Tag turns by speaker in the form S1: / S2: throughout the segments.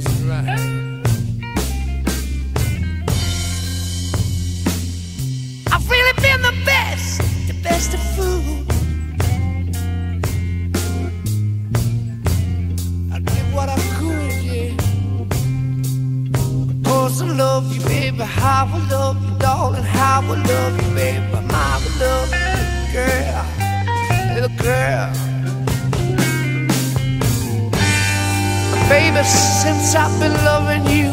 S1: That's right. I've really been the best, the best of. I did what I could, yeah. Love you, baby. How I love you, darling. How I love you, baby. My love girl. Little girl. Baby, since I've been loving you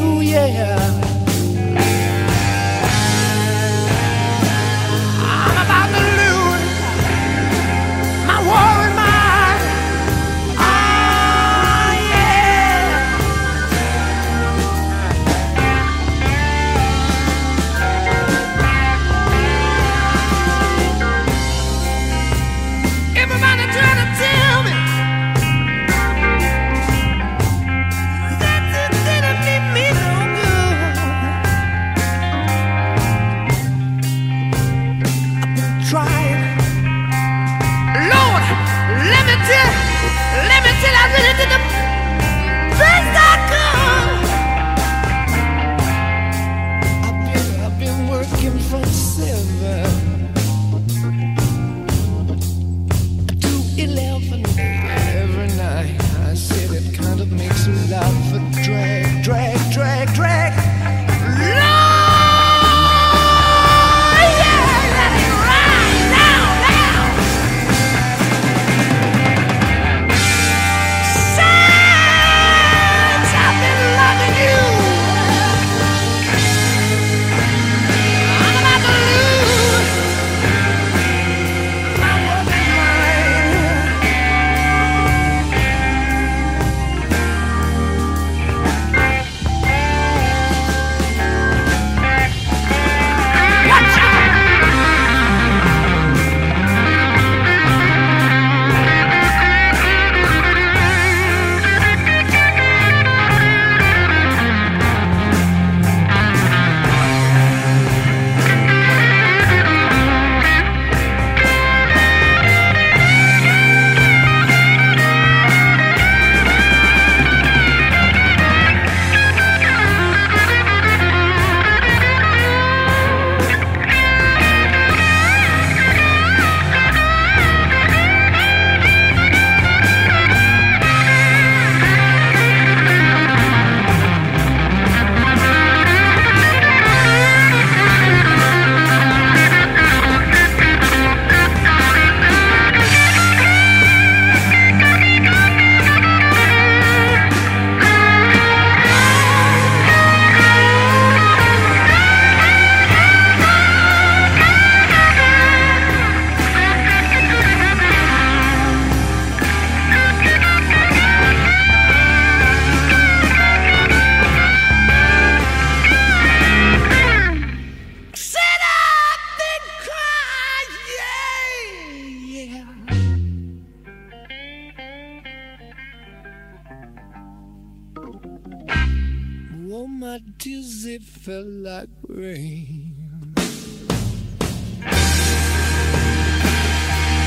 S1: tears, it fell like rain.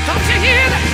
S1: Don't you hear that?